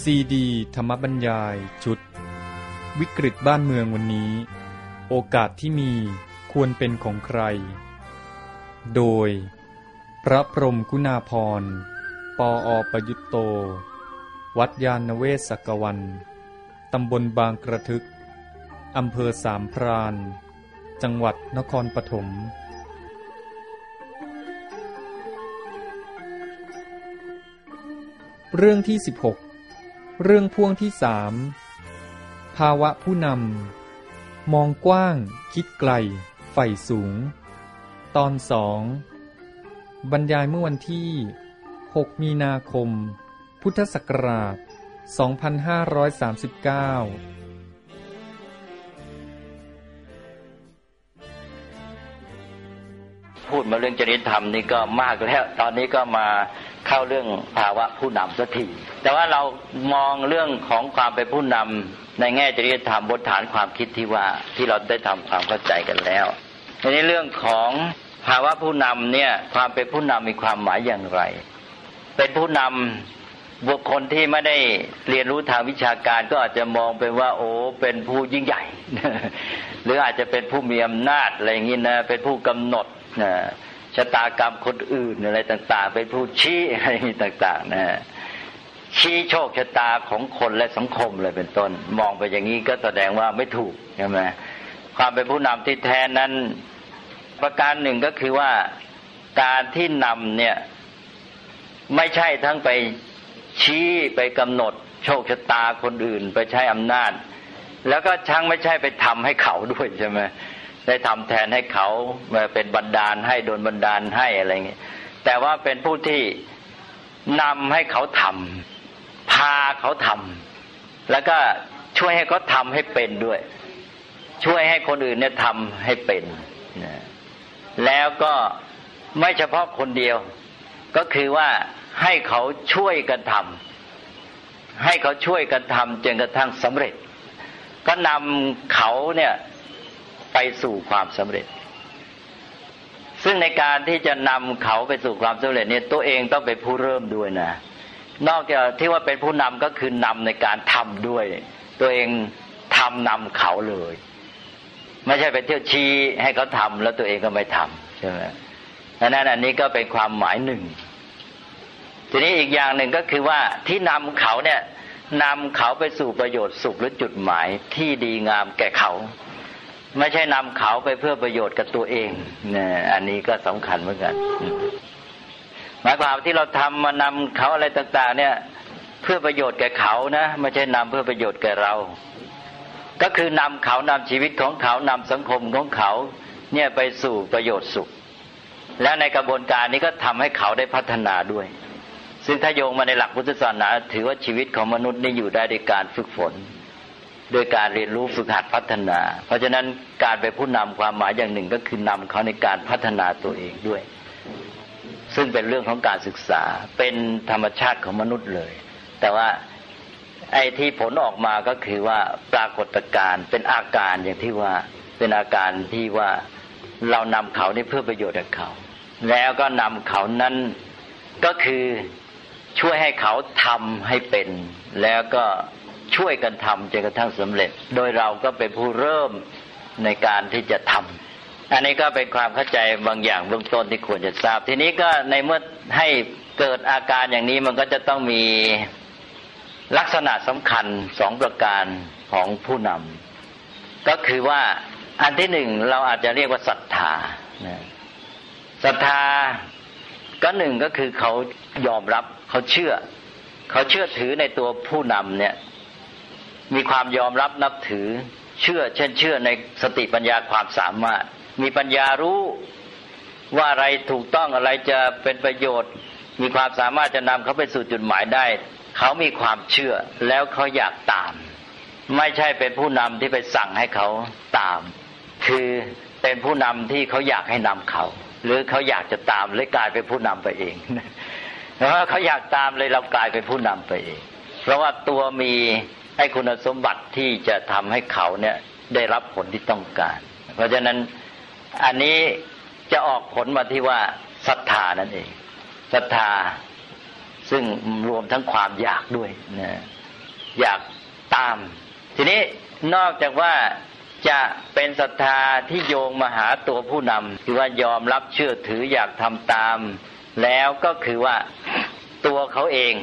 ซีดี ธรรมบัญญายชุด วิกฤตบ้านเมืองวันนี้ โอกาสที่มีควรเป็นของใคร โดย พระพรมกุณาพร ปออประยุตโต วัดยาณเวศกวัน ตำบลบางกระทึก อำเภอสามพราน จังหวัดนครปฐม เรื่องที่ 16 เรื่องพ่วงที่สามภาวะผู้นำ มองกว้าง คิดไกล ใฝ่สูง ตอนสอง บรรยายเมื่อวันที่ 6 มีนาคม พุทธศักราช 2539พูดมาเรื่องจริยธรรมนี่ก็มากแล้ว ตอนนี้ก็มา เข้าเรื่องภาวะผู้นำสักทีแต่ว่าเรามองเรื่องของความเป็นผู้นำในแง่จริยธรรมบนฐานความคิดที่ว่าที่เราได้ทำความเข้าใจกันแล้วในนี้เรื่องของภาวะผู้นำเนี่ยความเป็นผู้นำมีความหมายอย่างไร เป็นผู้นำบุคคลที่ไม่ได้เรียนรู้ทางวิชาการก็อาจจะมองเป็นว่า โอ้เป็นผู้ยิ่งใหญ่ หรืออาจจะเป็นผู้มีอำนาจอะไรอย่างนี้นะเป็นผู้กำหนด ชะตากรรมคนอื่นอะไรต่าง ๆ เป็นผู้ชี้อะไรต่าง ๆนะชี้โชคชะตาของคนและสังคมเลยเป็นต้น มองไปอย่างนี้ก็แสดงว่าไม่ถูกใช่ไหมความเป็นผู้นำที่แท้นั้น ประการหนึ่งก็คือว่าการที่นำเนี่ยไม่ใช่ทั้งไปชี้ไปกำหนด โชคชะตาคนอื่น ไปใช้อำนาจ แล้วก็ช่างไม่ใช่ไปทำให้เขาด้วยใช่ไหม ได้ทำแทนให้เขาเป็นบันดาลให้โดนบันดาลให้อะไรเงี้ยแต่ว่าเป็นผู้ที่นำให้เขาทำพาเขาทำแล้วก็ช่วยให้เขาทำให้เป็นด้วย ช่วยให้คนอื่นเนี่ยทำให้เป็นนะแล้วก็ไม่เฉพาะคนเดียว ก็คือว่าให้เขาช่วยกันทำให้เขาช่วยกันทำจนกระทั่งสำเร็จ ก็นำเขาเนี่ย ไปสู่ความสำเร็จ ซึ่งในการที่จะนำเขาไปสู่ความสำเร็จเนี่ยตัวเองต้องเป็นผู้เริ่มด้วยนะ นอกจากที่ว่าเป็นผู้นำก็คือนำในการทำด้วย ตัวเองทำนำเขาเลย ไม่ใช่ไปเที่ยวชี้ให้เขาทำแล้วตัวเองก็ไม่ทำใช่ไหมดังนั้นอันนี้ก็เป็นความหมายหนึ่ง ทีนี้อีกอย่างหนึ่งก็คือว่าที่นำเขาเนี่ยนำเขาไปสู่ประโยชน์สุขหรือจุดหมายที่ดีงามแก่เขา ไม่ใช่นำเขาไปเพื่อประโยชน์กับตัวเองเนี่ยอันนี้ก็สำคัญเหมือนกันหมายความที่เราทำมานำเขาอะไรต่าง ๆ เนี่ย เพื่อประโยชน์แก่เขานะไม่ใช่นำเพื่อประโยชน์แก่เรา ก็คือนำเขานำชีวิตของเขานำสังคมของเขา เนี่ยไปสู่ประโยชน์สุข แล้วในกระบวนการนี้ก็ทำให้เขาได้พัฒนาด้วย ซึ่งถ้าโยงมาในหลักพุทธศาสนา ถือว่าชีวิตของมนุษย์นี่อยู่ได้ด้วยการฝึกฝน โดยการเรียนรู้ฝึกหัดพัฒนา เพราะฉะนั้นการเป็นผู้นำความหมายอย่างหนึ่งก็คือนำเขาในการพัฒนาตัวเองด้วย ซึ่งเป็นเรื่องของการศึกษาเป็นธรรมชาติของมนุษย์เลย แต่ว่าไอ้ที่ผลออกมาก็คือว่าปรากฏการณ์เป็นอาการอย่างที่ว่าเป็นอาการที่ว่าเรานำเขาได้เพื่อประโยชน์กับเขา แล้วก็นำเขานั้นก็คือช่วยให้เขาทำให้เป็น แล้วก็ ช่วยกันทำจนกระทั่งสำเร็จ โดยเราก็เป็นผู้เริ่มในการที่จะทำอันนี้ก็เป็นความเข้าใจบางอย่างเบื้องต้นที่ควรจะทราบ ทีนี้ก็ในเมื่อให้เกิดอาการอย่างนี้มันก็จะต้องมีลักษณะสำคัญสองประการของผู้นำก็คือว่าอันที่หนึ่งเราอาจจะเรียกว่าศรัทธาศรัทธาก็หนึ่งก็คือเขายอมรับเขาเชื่อ เขาเชื่อถือในตัวผู้นำเนี่ย มีความยอมรับนับถือ เชื่อเช่นเชื่อในสติปัญญาความสามารถ มีปัญญารู้ว่าอะไรถูกต้องอะไรจะเป็นประโยชน์ มีความสามารถจะนำเขาไปสู่จุดหมายได้ เขามีความเชื่อแล้วเขาอยากตาม ไม่ใช่เป็นผู้นำที่ไปสั่งให้เขาตาม คือเป็นผู้นำที่เขาอยากให้นำเขา หรือเขาอยากจะตามเลยกลายเป็นผู้นำไปเองเพราะเขาอยากตามเลยเรากลายเป็นผู้นำไปเอง เพราะว่าตัวมี ให้คุณสมบัติที่จะทำให้เขาเนี่ยได้รับผลที่ต้องการ เพราะฉะนั้นอันนี้จะออกผลมาที่ว่าศรัทธานั่นเองศรัทธาซึ่งรวมทั้งความอยากด้วยนะอยากตาม ทีนี้นอกจากว่าจะเป็นศรัทธาที่โยงมาหาตัวผู้นำคือว่ายอมรับเชื่อถืออยากทำตาม แล้วก็คือว่าตัวเขาเอง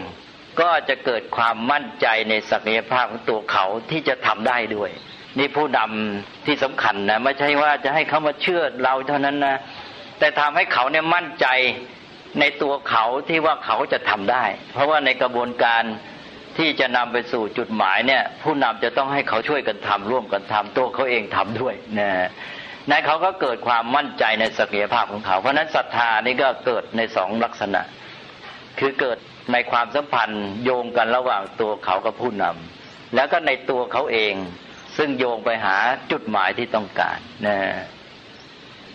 ก็จะเกิดความมั่นใจในศักยภาพของตัวเขาที่จะทำได้ด้วย นี่ผู้นำที่สำคัญนะไม่ใช่ว่าจะให้เขามาเชื่อเราเท่านั้นนะแต่ทำให้เขาเนี่ยมั่นใจในตัวเขาที่ว่าเขาจะทำได้ เพราะว่าในกระบวนการที่จะนำไปสู่จุดหมายเนี่ย ผู้นำจะต้องให้เขาช่วยกันทำร่วมกันทำตัวเขาเองทำด้วยนะนั่นเขาก็เกิดความมั่นใจในศักยภาพของเขา เพราะนั้นศรัทธานี่ก็เกิดในสองลักษณะ คือเกิด ในความสัมพันธ์โยงกันระหว่างตัวเขากับผู้นำแล้วก็ในตัวเขาเอง ซึ่งโยงไปหาจุดหมายที่ต้องการนะ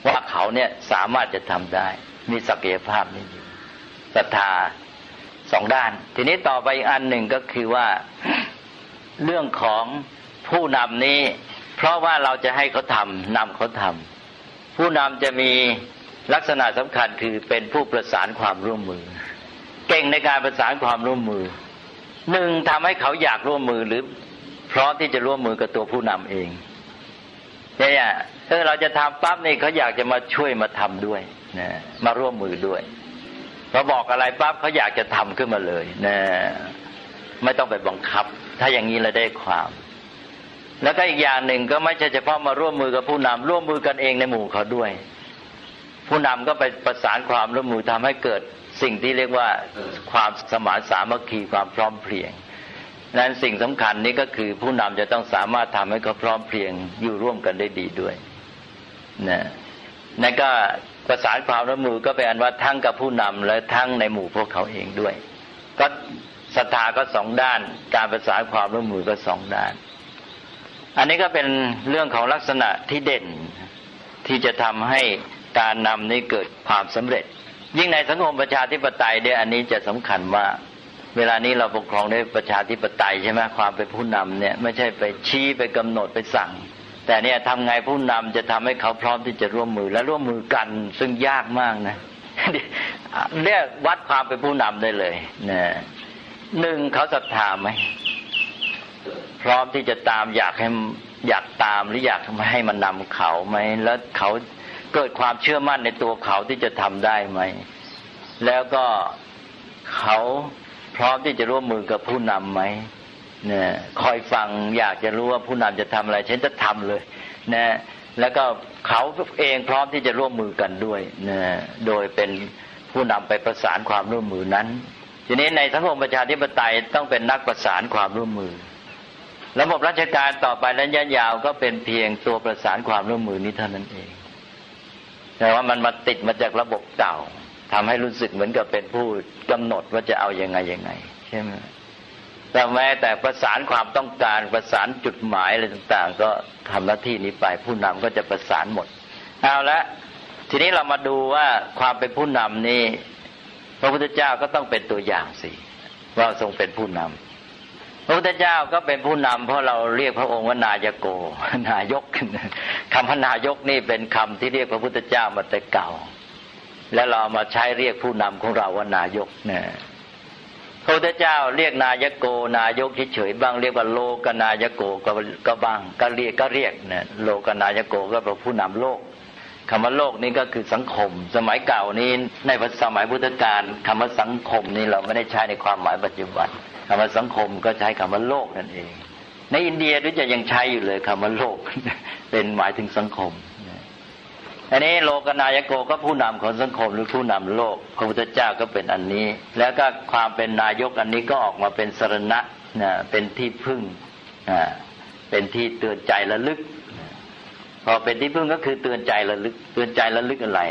ว่าเขาเนี่ยสามารถจะทำได้ มีศักยภาพนี้อยู่ศรัทธาสองด้าน ทีนี้ต่อไปอันหนึ่งก็คือว่าเรื่องของผู้นำนี้ เพราะว่าเราจะให้เขาทำนำเขาทำผู้นำจะมีลักษณะสำคัญคือเป็นผู้ประสานความร่วมมือ เก่งในการประสานความร่วมมือหนึ่งทำให้เขาอยากร่วมมือหรือพร้อมที่จะร่วมมือกับตัวผู้นำเองเนี่ยเออเราจะทำปั๊บนี่เขาอยากจะมาช่วยมาทำด้วยนะมาร่วมมือด้วยพอบอกอะไรปั๊บเขาอยากจะทำขึ้นมาเลยนะไม่ต้องไปบังคับ ถ้าอย่างนี้เราได้ความ แล้วก็อีกอย่างหนึ่งก็ไม่ใช่เฉพาะมาร่วมมือกับผู้นำร่วมมือกันเองในหมู่เขาด้วย ผู้นำก็ไปประสานความร่วมมือทำให้เกิด สิ่งที่เรียกว่าความสมานสามัคคีความพร้อมเพรียง นั้นสิ่งสำคัญนี้ก็คือผู้นำจะต้องสามารถทำให้เขาพร้อมเพรียงอยู่ร่วมกันได้ดีด้วยนะนั่นก็ประสานความร่วมมือก็เป็นอันว่าทั้งกับผู้นำและทั้งในหมู่พวกเขาเองด้วย ก็ศรัทธาก็สองด้าน การประสานความร่วมมือก็สองด้าน อันนี้ก็เป็นเรื่องของลักษณะที่เด่นที่จะทำให้การนำนี้เกิดความสำเร็จ ยิ่งในสังคมประชาธิปไตยเนี่ยอันนี้จะสำคัญมากเวลานี้เราปกครองด้วยประชาธิปไตยใช่ไหมความเป็นผู้นำเนี่ยไม่ใช่ไปชี้ไปกำหนดไปสั่ง แต่เนี่ยทำไงผู้นำจะทำให้เขาพร้อมที่จะร่วมมือและร่วมมือกันซึ่งยากมากนะเรียกวัดความเป็นผู้นำได้เลยนะหนึ่งเขาศรัทธาไหมพร้อมที่จะตามอยากให้อยากตามหรืออยากให้มันนำเขาไหมแล้วเขา เกิดความเชื่อมั่นในตัวเขาที่จะทำได้ไหม แล้วก็เขาพร้อมที่จะร่วมมือกับผู้นำไหมเนี่ยคอยฟังอยากจะรู้ว่าผู้นำจะทำอะไรฉันจะทำเลยนะแล้วก็เขาเองพร้อมที่จะร่วมมือกันด้วยนะโดยเป็นผู้นำไปประสานความร่วมมือนั้น ทีนี้ในสังคมประชาธิปไตยต้องเป็นนักประสานความร่วมมือ ระบบราชการต่อไประยะยาวก็เป็นเพียงตัวประสานความร่วมมือนี้เท่านั้นเอง แต่ว่ามันมาติดมาจากระบบเก่าทำให้รู้สึกเหมือนกับเป็นผู้กำหนดว่าจะเอาอยัางไงยังไงใช่ไหมแต่แม้แต่ประสานความต้องการประสานจุดหมายอะไรต่างๆ ก็ทำหน้าที่นี้ไปผู้นำก็จะประสานหมดเอาละทีนี้เรามาดูว่าความเป็นผู้นำนี่พระพุทธเจ้าก็ต้องเป็นตัวอย่างสิว่าทรงเป็นผู้นำพระพุทธเจ้าก็เป็นผู้นำเพราะเราเรียกพระองค์ว่านายโก นายก คำพนายกนี่เป็นคำที่เรียกพระพุทธเจ้ามาแต่เก่า แล้วเรามาใช้เรียกผู้นำของเราว่านายกเนี่ยพระพุทธเจ้าเรียกนายโกนายกเฉยๆบ้างเรียกว่าโลกนายโกก็ก็บ้างก็เรียกก็เรียกเนี่ยโลกนายโกก็เป็นผู้นำโลกคำว่าโลกนี้ก็คือสังคม สมัยเก่านี้ในสมัยพุทธกาลคำว่าสังคมนี้เราไม่ได้ใช้ในความหมายปัจจุบันคำว่าสังคมก็ใช้คำว่าโลกนั่นเอง ในอินเดียด้วยจะยังใช้อยู่เลยคำว่าโลก เป็นหมายถึงสังคมอันนี้โลกนายโกก็ผู้นำของสังคมหรือผู้นำโลกพระพุทธเจ้าก็เป็นอันนี้ แล้วก็ความเป็นนายกอันนี้ก็ออกมาเป็นสรณะนะเป็นที่พึ่งอ่าเป็นที่เตือนใจระลึก พอเป็นที่พึ่งก็คือเตือนใจระลึก เตือนใจระลึกอะไร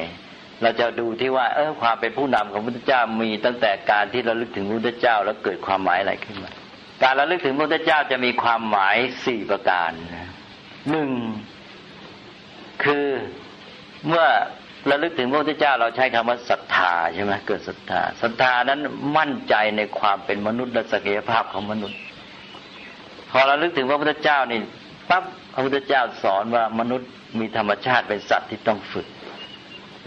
เราจะดูที่ว่า เออความเป็นผู้นำของพระพุทธเจ้ามีตั้งแต่การที่ระลึกถึงพระพุทธเจ้าแล้วเกิดความหมายอะไรขึ้นมา การระลึกถึงพระพุทธเจ้าจะมีความหมายสี่ประการหนึ่งคือเมื่อระลึกถึงพระพุทธเจ้าเราใช้คำว่าศรัทธาใช่ไหมเกิดศรัทธาศรัทธานั้นมั่นใจในความเป็นมนุษย์และศักยภาพของมนุษย์ พอเราลึกถึงพระพุทธเจ้านี่ปั๊บพระพุทธเจ้าสอนว่ามนุษย์มีธรรมชาติเป็นสัตว์ที่ต้องฝึก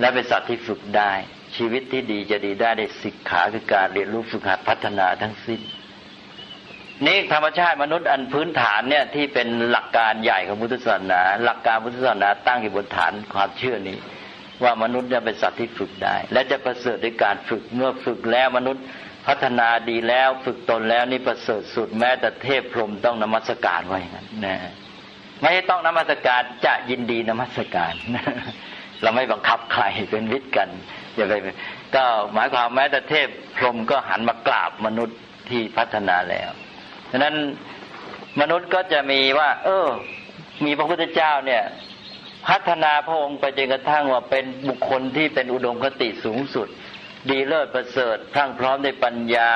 และเป็นสัตว์ที่ฝึกได้ ชีวิตที่ดีจะดีได้ในศิกขาคือการเรียนรู้ฝึกหัดพัฒนาทั้งสิ้น นี่ธรรมชาติมนุษย์อันพื้นฐานเนี่ยที่เป็นหลักการใหญ่ของพุทธศาสนา หลักการพุทธศาสนาตั้งอยู่บนฐานความเชื่อนี้ ว่ามนุษย์จะเป็นสัตว์ที่ฝึกได้ และจะประเสริฐด้วยการฝึกเมื่อฝึกแล้วมนุษย์พัฒนาดีแล้วฝึกตนแล้วนี่ประเสริฐสุดแม้แต่เทพพรหมต้องนมัสการไว้งั้นนะไม่ต้องนมัสการจะยินดีนมัสการเราไม่บังคับใครเป็นวิทย์กันอย่าไปก็หมายความแม้แต่เทพพรหมก็หันมากราบมนุษย์ที่พัฒนาแล้ว ฉะนั้นมนุษย์ก็จะมีว่า เออ มีพระพุทธเจ้าเนี่ย พัฒนาพระองค์ไปจนกระทั่งว่าเป็นบุคคลที่เป็นอุดมคติสูงสุด ดีเลิศประเสริฐพรั่งพร้อมด้วยปัญญา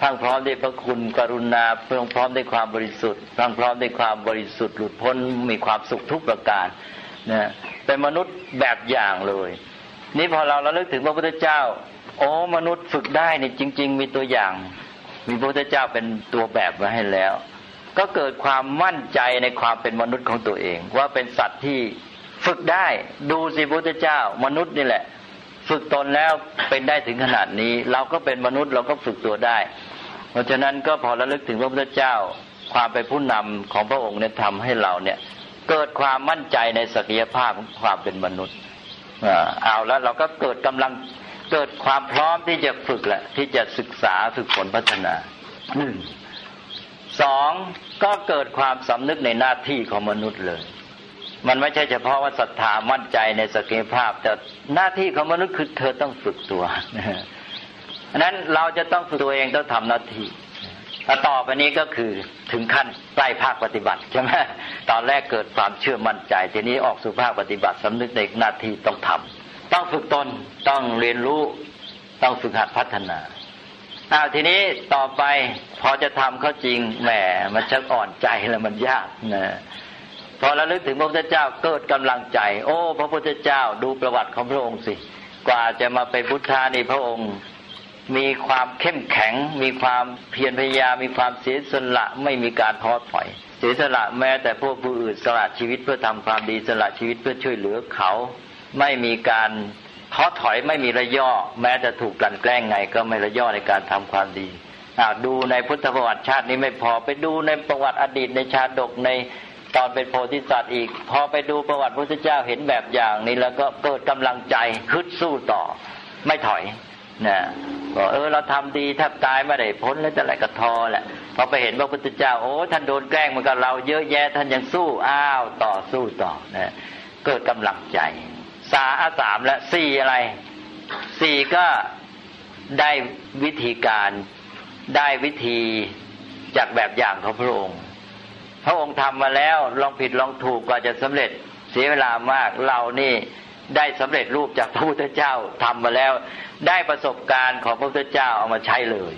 พรั่งพร้อมด้วยพระคุณกรุณาพรั่งพร้อมด้วยความบริสุทธิ์พรั่งพร้อมด้วยความบริสุทธิ์หลุดพ้นมีความสุขทุกประการนะเป็นมนุษย์แบบอย่างเลย นี่พอเราเระลึกถึงพระพุทธเจ้าโอ้มนุษย์ฝึกได้นี่จริง ๆ มีตัวอย่าง มีพระพุทธเจ้าเป็นตัวแบบมาให้แล้ว ก็เกิดความมั่นใจในความเป็นมนุษย์ของตัวเอง ว่าเป็นสัตว์ที่ฝึกได้ดูสิพระพุทธเจ้ามนุษย์นี่แหละ ฝึกตนแล้วเป็นได้ถึงขนาดนี้ เราก็เป็นมนุษย์เราก็ฝึกตัวได้ เพราะฉะนั้นก็พอระลึกถึงพระพุทธเจ้า ความเป็นผู้นำของพระองค์เนี่ยทำให้เราเนี่ย เกิดความมั่นใจในศักยภาพของความเป็นมนุษย์เอาแล้วเราก็เกิดกำลัง เกิดความพร้อมที่จะฝึกแหละที่จะศึกษาฝึกฝนพัฒนาหนึ่งสองก็เกิดความสำนึกในหน้าที่ของมนุษย์เลย มันไม่ใช่เฉพาะว่าศรัทธามั่นใจในศักยภาพ แต่หน้าที่ของมนุษย์คือเธอต้องฝึกตัวอันนั้นเราจะต้องฝึกตัวเองต้องทำหน้าที่ถ้าต่อไปนี้ก็คือถึงขั้นใกล้ภาคปฏิบัติใช่ไหมตอนแรกเกิดความเชื่อมั่นใจ ทีนี้ออกสู่ภาคปฏิบัติสำนึกในหน้าที่ต้องทำ ต้องฝึกตนต้องเรียนรู้ ต้องฝึกหัดพัฒนาอ้าวทีนี้ต่อไปพอจะทำเขาจริงแหมมันชักอ่อนใจแล้วมันยากนะพอเระลึกถึงพระพุทธเจ้าเกิดกำลังใจ โอ้ พระพุทธเจ้าดูประวัติของพระองค์สิ กว่าจะมาเป็นพุทธานี่พระองค์มีความเข้มแข็ง มีความเพียรพยายามมีความเสียสละไม่มีการท้อถอย เสียสละแม้แต่พวกผู้อื่นสละชีวิตเพื่อทำความดีสละชีวิตเพื่อช่วยเหลือเขา ไม่มีการท้อถอยไม่มีระย่อแม้จะถูกกลั่นแกล้งไง ก็ไม่ระย่อในการทำความดีดูในพุทธประวัติชาตินี้ไม่พอไปดูในประวัติอดีตในชาดกในตอนเป็นโพธิสัตว์อีก พอไปดูประวัติพระพุทธเจ้าเห็นแบบอย่างนี้ แล้วก็เกิดกำลังใจฮึดสู้ต่อ ไม่ถอยนะบอกเออเราทำดีแทบตายไม่ได้พ้นแล้วจะไหลกระทอแหละพอไปเห็นพระพุทธเจ้าโอ้ท่านโดนแกล้งเหมือนกับเราเยอะแยะท่านยังสู้อ้าวต่อสู้ต่อนะเกิดกำลังใจ สาสามและสี่อะไรสี่ก็ได้วิธีการได้วิธีจากแบบอย่างของพระองค์ พระองค์ทำมาแล้วลองผิดลองถูกกว่าจะสำเร็จเสียเวลามากเรานี่ได้สำเร็จรูปจากพระพุทธเจ้าทำมาแล้ว ได้ประสบการณ์ของพระพุทธเจ้าเอามาใช้เลย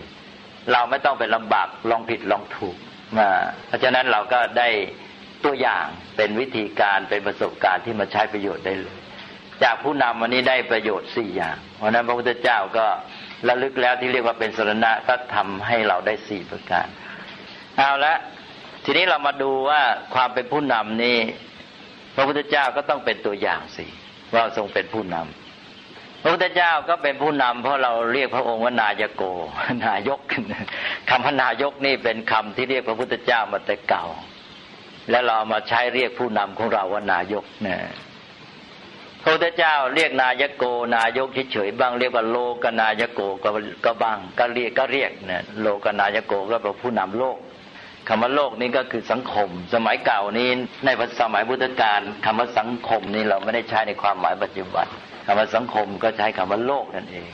เราไม่ต้องไปลำบากลองผิดลองถูกมาเพราะฉะนั้นเราก็ได้ตัวอย่างเป็นวิธีการเป็นประสบการณ์ที่มาใช้ประโยชน์ได้เลย จากผู้นำวันนี้ได้ประโยชน์สี่อย่าง เพราะนั้นพระพุทธเจ้าก็ระลึกแล้วที่เรียกว่าเป็นสรณะก็ทำให้เราได้สี่ประการ เอาละทีนี้เรามาดูว่าความเป็นผู้นำนี่พระพุทธเจ้าก็ต้องเป็นตัวอย่างสิว่าทรงเป็นผู้นำพระพุทธเจ้าก็เป็นผู้นำเพราะเราเรียกพระองค์ว่านายโก นายกคำพนายกนี่เป็นคำที่เรียกพระพุทธเจ้ามาแต่เก่า และเรามาใช้เรียกผู้นำของเราว่านายกเนี่ย ระพุทธเจ้าเรียกนายโกนายกเฉยๆบ้างเรียกว่าโลกนายโกก็ก็บ้างก็เรียกก็เรียกเนี่ยโลกนายโกก็เป็นผู้นำโลกคำว่าโลกนี้ก็คือสังคม สมัยเก่านี้ในสมัยพุทธกาลคำว่าสังคมนี้เราไม่ได้ใช้ในความหมายปัจจุบันคำว่าสังคมก็ใช้คำว่าโลกนั่นเอง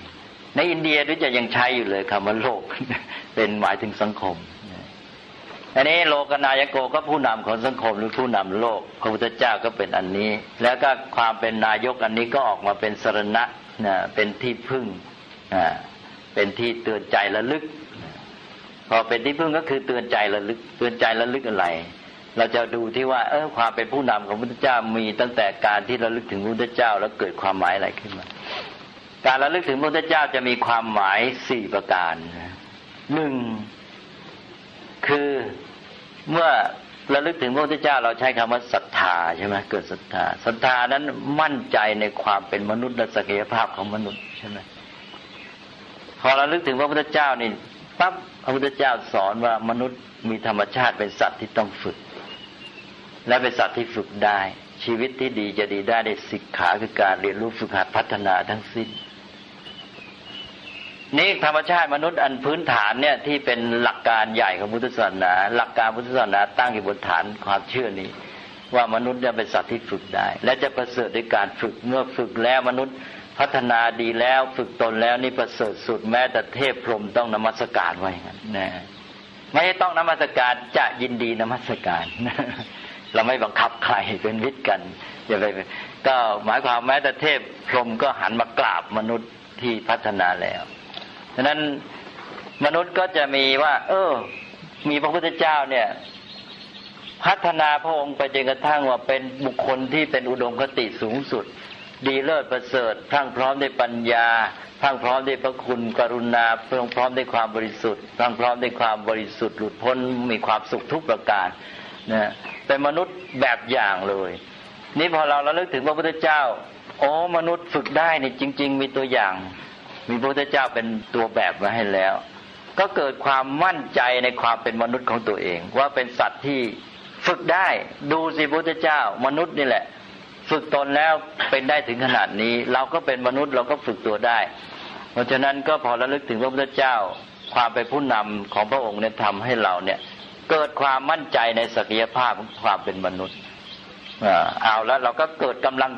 ในอินเดียด้วยจะยังใช้อยู่เลยคำว่าโลก เป็นหมายถึงสังคม อันนี้โลกนายโกก็ผู้นำของสังคมหรือผู้นำโลกพระพุทธเจ้าก็เป็นอันนี้ แล้วก็ความเป็นนายกอันนี้ก็ออกมาเป็นสรณะนะเป็นที่พึ่งอ่าเป็นที่เตือนใจระลึก พอเป็นที่พึ่งก็คือเตือนใจระลึก เตือนใจระลึกอะไร เราจะดูที่ว่า เออความเป็นผู้นำของพระพุทธเจ้ามีตั้งแต่การที่ระลึกถึงพระพุทธเจ้าแล้วเกิดความหมายอะไรขึ้นมา การระลึกถึงพระพุทธเจ้าจะมีความหมายสี่ประการหนึ่งคือ เมื่อระลึกถึงพระพุทธเจ้าเราใช้คำว่าศรัทธาใช่ไหมเกิดศรัทธาศรัทธานั้นมั่นใจในความเป็นมนุษย์และศักยภาพของมนุษย์ใช่ไหมพอเราลึกถึงพระพุทธเจ้านี่ปั๊บพระพุทธเจ้าสอนว่ามนุษย์มีธรรมชาติเป็นสัตว์ที่ต้องฝึก และเป็นสัตว์ที่ฝึกได้ ชีวิตที่ดีจะดีได้ในศิกขาคือการเรียนรู้ฝึกหัดพัฒนาทั้งสิ้น นี่ธรรมชาติมนุษย์อันพื้นฐานเนี่ยที่เป็นหลักการใหญ่ของพุทธศาสนา หลักการพุทธศาสนาตั้งอยู่บนฐานความเชื่อนี้ ว่ามนุษย์เนี่ยเป็นสัตว์ที่ฝึกได้ และจะประเสริฐด้วยการฝึกเมื่อฝึกแล้วมนุษย์พัฒนาดีแล้วฝึกตนแล้วนี่ประเสริฐสุดแม้แต่เทพพรหมต้องนมัสการไว้งั้นนะไม่ต้องนมัสการจะยินดีนมัสการเราไม่บังคับใครเป็นวิทย์กันอย่าไปก็หมายความแม้แต่เทพพรหมก็หันมากราบมนุษย์ที่พัฒนาแล้ว ฉะนั้นมนุษย์ก็จะมีว่า เออ มีพระพุทธเจ้าเนี่ย พัฒนาพระองค์ไปจนกระทั่งว่าเป็นบุคคลที่เป็นอุดมคติสูงสุด ดีเลิศประเสริฐทั้งพร้อมด้วยปัญญาทั้งพร้อมด้วยพระคุณกรุณาพร้อมพร้อมด้วยความบริสุทธิ์ทั้งพร้อมด้วยความบริสุทธิ์หลุดพ้นมีความสุขทุกประการนะเป็นมนุษย์แบบอย่างเลย นี่พอเราระลึกถึงพระพุทธเจ้าโอ้มนุษย์ฝึกได้นี่จริง ๆ มีตัวอย่าง มีพระพุทธเจ้าเป็นตัวแบบมาให้แล้ว ก็เกิดความมั่นใจในความเป็นมนุษย์ของตัวเอง ว่าเป็นสัตว์ที่ฝึกได้ดูสิพระพุทธเจ้ามนุษย์นี่แหละ ฝึกตนแล้วเป็นได้ถึงขนาดนี้ เราก็เป็นมนุษย์เราก็ฝึกตัวได้ เพราะฉะนั้นก็พอระลึกถึงพระพุทธเจ้า ความเป็นผู้นำของพระองค์เนี่ยทำให้เราเนี่ย เกิดความมั่นใจในศักยภาพของความเป็นมนุษย์เอาแล้วเราก็เกิดกำลัง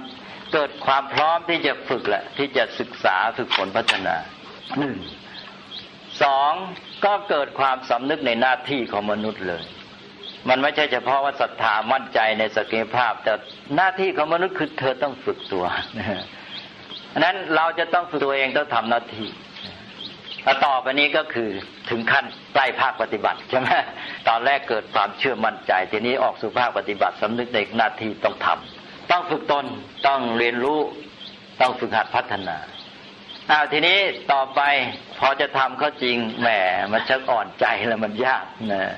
เกิดความพร้อมที่จะฝึกแหละที่จะศึกษาฝึกฝนพัฒนาหนึ่งสองก็เกิดความสำนึกในหน้าที่ของมนุษย์เลย มันไม่ใช่เฉพาะว่าศรัทธามั่นใจในศักยภาพ แต่หน้าที่ของมนุษย์คือเธอต้องฝึกตัวนั้นเราจะต้องฝึกตัวเองต้องทำหน้าที่แล้วต่อไปนี้ก็คือถึงขั้นใกล้ภาคปฏิบัติใช่ไหมตอนแรกเกิดความเชื่อมั่นใจ ทีนี้ออกสู่ภาคปฏิบัติสำนึกในหน้าที่ต้องทำ ต้องฝึกตนต้องเรียนรู้ ต้องฝึกหัดพัฒนาอ้าวทีนี้ต่อไปพอจะทำเขาจริงแหมมันชักอ่อนใจแล้วมันยากนะ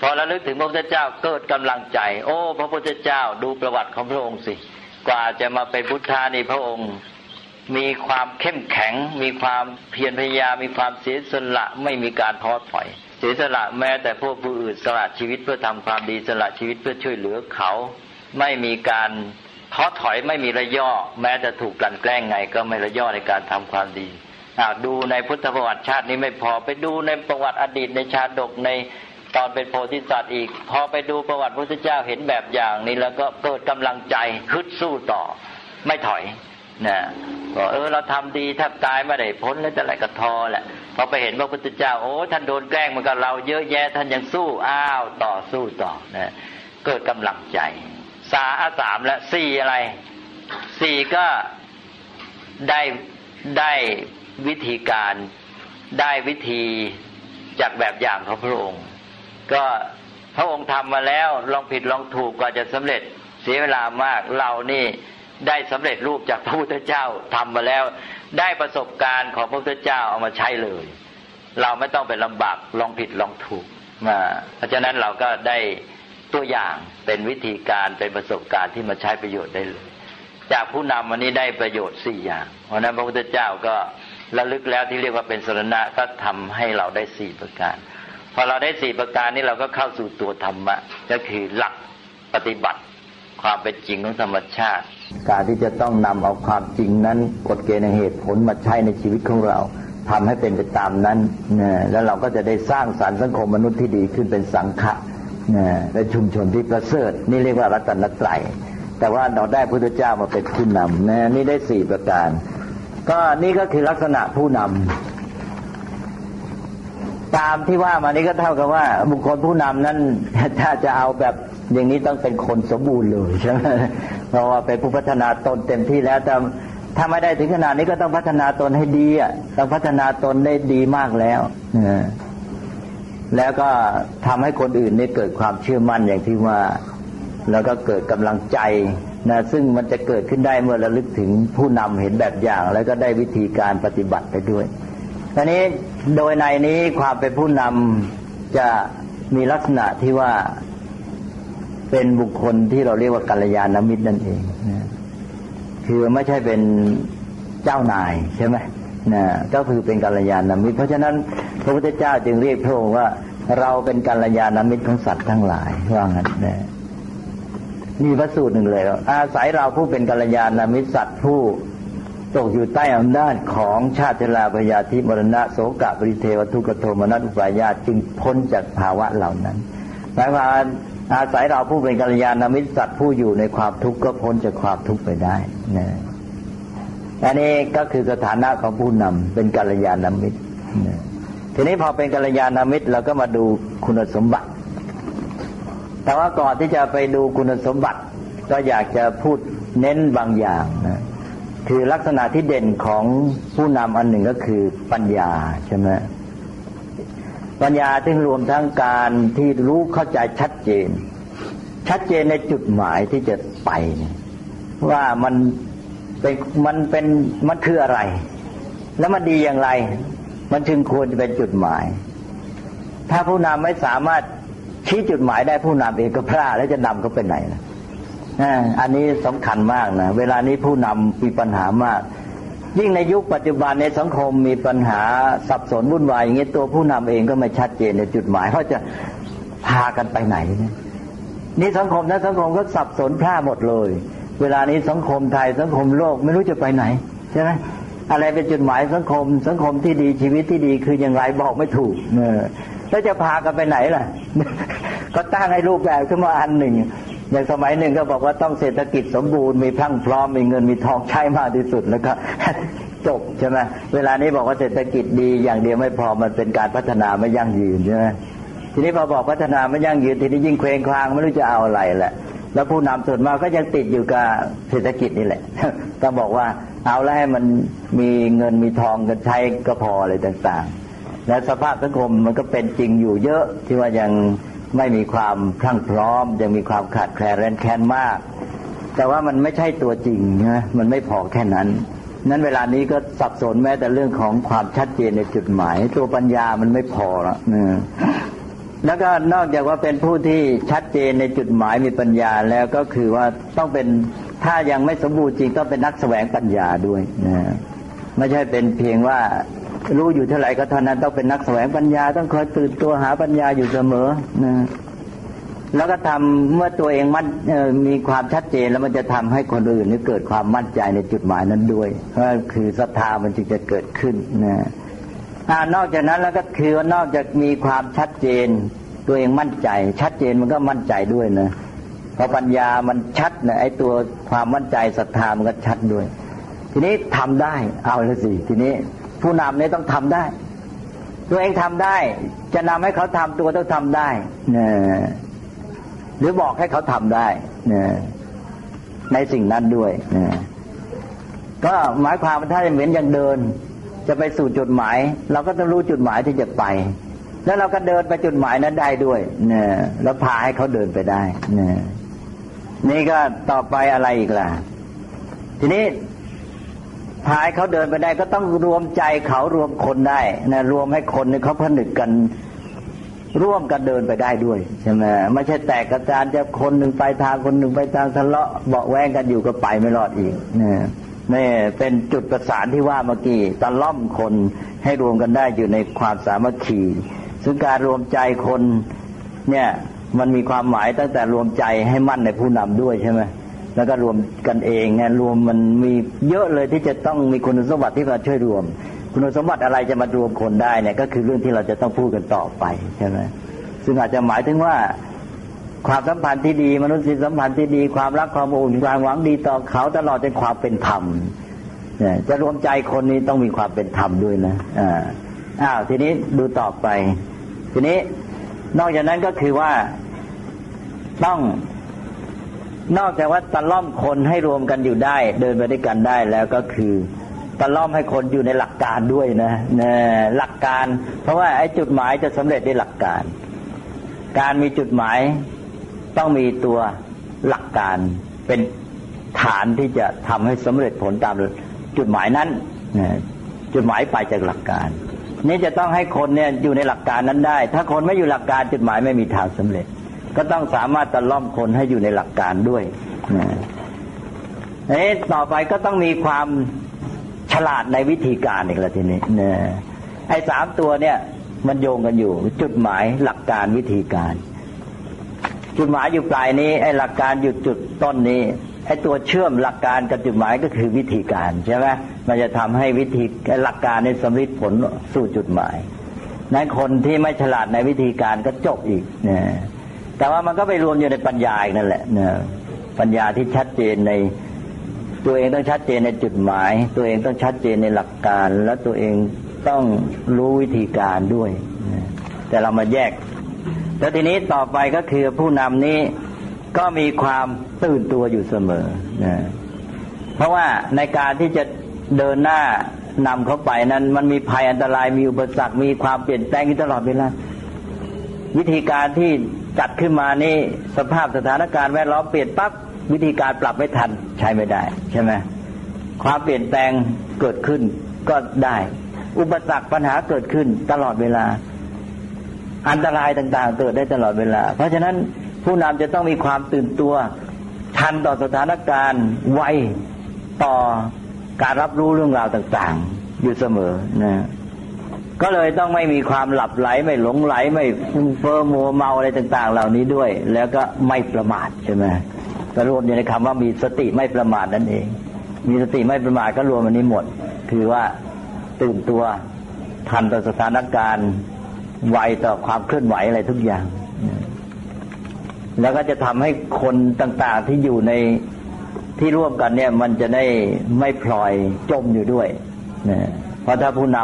พอระลึกถึงพระพุทธเจ้าเกิดกำลังใจ โอ้ พระพุทธเจ้าดูประวัติของพระองค์สิ กว่าจะมาเป็นพุทธานี่พระองค์มีความเข้มแข็ง มีความเพียรพยายามมีความเสียสละไม่มีการท้อถอย เสียสละแม้แต่พวกผู้อื่นสละชีวิตเพื่อทำความดีสละชีวิตเพื่อช่วยเหลือเขา ไม่มีการท้อถอยไม่มีระย่อแม้จะถูกกลั่นแกล้งไง ก็ไม่ระย่อในการทำความดีดูในพุทธประวัติชาตินี้ไม่พอไปดูในประวัติอดีตในชาดกในตอนเป็นโพธิสัตว์อีก พอไปดูประวัติพระพุทธเจ้าเห็นแบบอย่างนี้แล้วก็เกิดกำลังใจฮึดสู้ต่อ ไม่ถอยนะก็เออเราทำดีแทบตายไม่ได้พ้นแล้วแต่ไรก็ทอแหละพอไปเห็นพระพุทธเจ้าโอ้ท่านโดนแกล้งเหมือนกับเราเยอะแยะท่านยังสู้อ้าวต่อสู้ต่อนะเกิดกำลังใจ สาสามและสี่อะไรสี่ก็ได้ได้วิธีการได้วิธีจากแบบอย่างของพระองค์ ก็พระองค์ทำมาแล้วลองผิดลองถูกกว่าจะสำเร็จเสียเวลามากเรานี่ได้สำเร็จรูปจากพระพุทธเจ้าทำมาแล้ว ได้ประสบการณ์ของพระพุทธเจ้าเอามาใช้เลย เราไม่ต้องไปลำบากลองผิดลองถูกมาเพราะฉะนั้นเราก็ได้ ตัวอย่างเป็นวิธีการเป็นประสบการณ์ที่มาใช้ประโยชน์ได้เลย จากผู้นำวันนี้ได้ประโยชน์สี่อย่าง เพราะนั้นพระพุทธเจ้าก็ระลึกแล้วที่เรียกว่าเป็นสรณะก็ทำให้เราได้สี่ประการ พอเราได้สี่ประการนี้เราก็เข้าสู่ตัวธรรมะ ก็คือหลักปฏิบัติ ความเป็นจริงของธรรมชาติ การที่จะต้องนำเอาความจริงนั้น กฎเกณฑ์เหตุผลมาใช้ในชีวิตของเราทำให้เป็นไปตามนั้นนะแล้วเราก็จะได้สร้างสารรค์สังคมมนุษย์ที่ดีขึ้นเป็นสังฆะ และชุมชนที่ประเสริฐนี่เรียกว่ารัตนตรัยแต่ว่าเราได้พระพุทธเจ้ามาเป็นผู้นำนะนี่ได้สี่ประการ ก็นี่ก็คือลักษณะผู้นำตามที่ว่ามานี้ก็เท่ากับว่า บุคคลผู้นำนั้นถ้าจะเอาแบบอย่างนี้ต้องเป็นคนสมบูรณ์เลยใช่ไหมเพราะว่าเป็นผู้พัฒนาตนเต็มที่แล้วแต่ถ้าไม่ได้ถึงขนาดนี้ก็ต้องพัฒนาตนให้ดีอะต้องพัฒนาตนได้ดีมากแล้ว แล้วก็ทำให้คนอื่นได้เกิดความเชื่อมั่นอย่างที่ว่า แล้วก็เกิดกำลังใจนะซึ่งมันจะเกิดขึ้นได้เมื่อระลึกถึงผู้นำเห็นแบบอย่าง แล้วก็ได้วิธีการปฏิบัติไปด้วยทีนี้โดยในนี้ความเป็นผู้นำจะมีลักษณะที่ว่าเป็นบุคคลที่เราเรียกว่ากัลยาณมิตรนั่นเองนะคือไม่ใช่เป็นเจ้านายใช่ไหมนะก็คือเป็นกัลยาณมิตร เพราะฉะนั้น ระพุทธเจ้าจึงเรียกพระองค์ว่า เราเป็นกัลยาณมิตรของสัตว์ทั้งหลายว่างั้นนะมีพระสูตรหนึ่งเลย อาศัยเราผู้เป็นกัลยาณมิตรสัตว์ผู้ตกอยู่ใต้อำนาจของชาติลาพยาธิมรณะโสกะปริเทวทุกโทมนัสอุปายาจึงพ้นจากภาวะเหล่านั้นหมายความอาศัยเราผู้เป็นกัลยาณมิตรสัตว์ผู้อยู่ในความทุกข์ก็พ้นจากความทุกข์ไปได้นะอันนี้ก็คือสถานะของผู้นำเป็นกัลยาณมิตรนะ ทีนี้พอเป็นกัลยาณมิตรเราก็มาดูคุณสมบัติ แต่ว่าก่อนที่จะไปดูคุณสมบัติ ก็อยากจะพูดเน้นบางอย่างนะคือลักษณะที่เด่นของผู้นำอันหนึ่งก็คือปัญญาใช่ไหมปัญญาที่รวมทั้งการที่รู้เข้าใจชัดเจน ชัดเจนในจุดหมายที่จะไป ว่ามันเป็นมันเป็นมันคืออะไร แล้วมันดีอย่างไร มันจึงควรจะเป็นจุดหมาย ถ้าผู้นำไม่สามารถชี้จุดหมายได้ผู้นำเองก็พลาดแล้วจะนำเขาไปไหนนะอันนี้สำคัญมากนะเวลานี้ผู้นำมีปัญหามาก ยิ่งในยุคปัจจุบันในสังคมมีปัญหาสับสนวุ่นวายอย่างนี้ตัวผู้นำเองก็ไม่ชัดเจนในจุดหมายเขาจะพากันไปไหนนนี่สังคมนะสังคมก็สับสนพร่าหมดเลย เวลานี้สังคมไทยสังคมโลกไม่รู้จะไปไหนใช่ไหม อะไรเป็นจุดหมายสังคม สังคมที่ดีชีวิตที่ดีคืออย่างไรบอกไม่ถูกเออแล้วจะพากันไปไหนล่ะ ก็ตั้งให้รูปแบบขึ้นมาอันหนึ่งอย่างสมัยหนึ่งก็บอกว่าต้องเศรษฐกิจสมบูรณ์มีพรั่งพร้อมมีเงินมีทองใช้มากที่สุดแล้วก็จบใช่ไหมเวลานี้บอกว่าเศรษฐกิจดีอย่างเดียวไม่พอมันเป็นการพัฒนาไม่ยั่งยืนใช่ไหมทีนี้พอบอกพัฒนาไม่ยั่งยืนทีนี้ยิ่งเคว้งคลางไม่รู้จะเอาอะไรแหละแล้วผู้นำส่วนมากก็ยังติดอยู่กับเศรษฐกิจนี่แหละต้องบอกว่า เอาแล้วให้มันมีเงินมีทองกันใช้ก็พออะไรต่างๆ และสภาพสังคมมันก็เป็นจริงอยู่เยอะที่ว่ายังไม่มีความพรั่งพร้อม ยังมีความขาดแคลนแรนแค้นมาก แต่ว่ามันไม่ใช่ตัวจริงนะมันไม่พอแค่นั้น นั้นเวลานี้ก็สับสนแม้แต่เรื่องของความชัดเจนในจุดหมาย ตัวปัญญามันไม่พอแล้วนะแล้วก็นอกจากว่าเป็นผู้ที่ชัดเจนในจุดหมายมีปัญญาแล้วก็คือว่าต้องเป็น ถ้ายังไม่สมบูรณ์จริงต้องเป็นนักแสวงปัญญาด้วยนะไม่ใช่เป็นเพียงว่ารู้อยู่เท่าไหร่ก็เท่านั้นต้องเป็นนักแสวงปัญญา ต้องคอยตื่นตัวหาปัญญาอยู่เสมอนะแล้วก็ทำเมื่อตัวเองมั่นมีความชัดเจนแล้วมันจะทำให้คนอื่นนี่เกิดความมั่นใจในจุดหมายนั้นด้วยก็คือศรัทธามันจึงจะเกิดขึ้นนะนอกจากนั้นแล้วก็คือว่านอกจากมีความชัดเจน ตัวเองมั่นใจ ชัดเจนมันก็มั่นใจด้วยนะ พอปัญญามันชัดนะไอ้ตัวความมั่นใจศรัทธามันก็ชัดด้วย ทีนี้ทำได้เอาลยสิทีนี้ผู้นำเนี่ยต้องทำได้ ตัวเองทำได้ จะนำให้เขาทำตัวต้องทำได้เนี่ยหรือบอกให้เขาทำได้เนี่ยในสิ่งนั้นด้วยเนี่ยก็หมายความว่าถ้าเหมือนอย่างเดิน จะไปสู่จุดหมาย เราก็ต้องรู้จุดหมายที่จะไป แล้วเราก็เดินไปจุดหมายนั้นได้ด้วยเนี่ยแล้วพาให้เขาเดินไปได้เนี่ย นี่ก็ต่อไปอะไรอีกล่ะ ทีนี้พายเขาเดินไปได้ก็ต้องรวมใจเขารวมคนได้นะรวมให้คนเขาผนึกกัน ร่วมกันเดินไปได้ด้วยใช่ไหมไม่ใช่แตกกระจายจะคนหนึ่งไปทางคนหนึ่งไปทางทะเลาะเบาแวงกันอยู่ก็ไปไม่รอดอีกนี่นี่เป็นจุดประสานที่ว่าเมื่อกี้ตะล่อมคนให้รวมกันได้อยู่ในความสามัคคีซึ่งการรวมใจคนเนี่ย มันมีความหมายตั้งแต่รวมใจให้มั่นในผู้นำด้วยใช่ไหมแล้วก็รวมกันเองไงรวมมันมีเยอะเลยที่จะต้องมีคุณสมบัติที่มาช่วยรวม คุณสมบัติอะไรจะมารวมคนได้เนี่ยก็คือเรื่องที่เราจะต้องพูดกันต่อไปใช่ไหมซึ่งอาจจะหมายถึงว่าความสัมพันธ์ที่ดี มนุษยสัมพันธ์ที่ดีความรักความอุ่นความหวังดีต่อเขาตลอดจนความเป็นธรรมเนี่ยจะรวมใจคนนี้ต้องมีความเป็นธรรมด้วยนะอ่าอ้าวทีนี้ดูต่อไป ทีนี้ นอกจากนั้นก็คือว่าต้องนอกจากว่าตะล่อมคนให้รวมกันอยู่ได้ เดินไปด้วยกันได้แล้วก็คือตะล่อมให้คนอยู่ในหลักการด้วยนะนะหลักการ เพราะว่าไอ้จุดหมายจะสำเร็จด้วยหลักการ การมีจุดหมายต้องมีตัวหลักการเป็นฐานที่จะทำให้สำเร็จผลตามจุดหมายนั้นนะจุดหมายไปจากหลักการ นี่จะต้องให้คนเนี่ยอยู่ในหลักการนั้นได้ ถ้าคนไม่อยู่หลักการจุดหมายไม่มีทางสำเร็จ ก็ต้องสามารถตะล่อมคนให้อยู่ในหลักการด้วยนะเอ๊ต่อไปก็ต้องมีความฉลาดในวิธีการอีกแล้วทีนี้นะไอ้สามตัวเนี่ย มันโยงกันอยู่ จุดหมายหลักการวิธีการ จุดหมายอยู่ปลายนี้ไอ้หลักการอยู่จุดต้นนี้ไอ้ตัวเชื่อมหลักการกับจุดหมายก็คือวิธีการใช่ไหม มันจะทำให้วิธีหลักการในสำลิดผลสู่จุดหมาย นั้นคนที่ไม่ฉลาดในวิธีการก็จบอีกนะแต่ว่ามันก็ไปรวมอยู่ในปัญญาอีกนั่นแหละนะปัญญาที่ชัดเจนในตัวเองต้องชัดเจนในจุดหมาย ตัวเองต้องชัดเจนในหลักการ และตัวเองต้องรู้วิธีการด้วยนะแต่เรามาแยก แล้วทีนี้ต่อไปก็คือผู้นำนี้ก็มีความตื่นตัวอยู่เสมอนะเพราะว่าในการที่จะ เดินหน้านำเขาไปนั้น มันมีภัยอันตรายมีอุปสรรคมีความเปลี่ยนแปลงตลอดเวลาวิธีการที่จัดขึ้นมานี่สภาพสถานการณ์แวดล้อมเปลี่ยนปั๊บวิธีการปรับไม่ทันใช้ไม่ได้ ใช่ไหมความเปลี่ยนแปลงเกิดขึ้นก็ได้ อุปสรรคปัญหาเกิดขึ้นตลอดเวลา อันตรายต่างๆ เกิดได้ตลอดเวลา เพราะฉะนั้นผู้นำจะต้องมีความตื่นตัว ทันต่อสถานการณ์ไวต่อ การรับรู้เรื่องราวต่างๆ อยู่เสมอนะก็เลยต้องไม่มีความหลับไหลไม่หลงไหลไม่ฟุ้งเฟ้อมัวเมาอะไรต่าง ๆ เหล่านี้ด้วย แล้วก็ไม่ประมาทใช่ไหมก็รวมอยู่ในคำว่ามีสติไม่ประมาทนั่นเอง มีสติไม่ประมาทก็รวมอันนี้หมด คือว่าตื่นตัวทันต่อสถานการณ์ไวต่อความเคลื่อนไหวอะไรทุกอย่าง แล้วก็จะทำให้คนต่าง ๆ ที่อยู่ใน ที่ร่วมกันเนี่ยมันจะได้ไม่พลอยจมอยู่ด้วยนะเพราะถ้าผู้น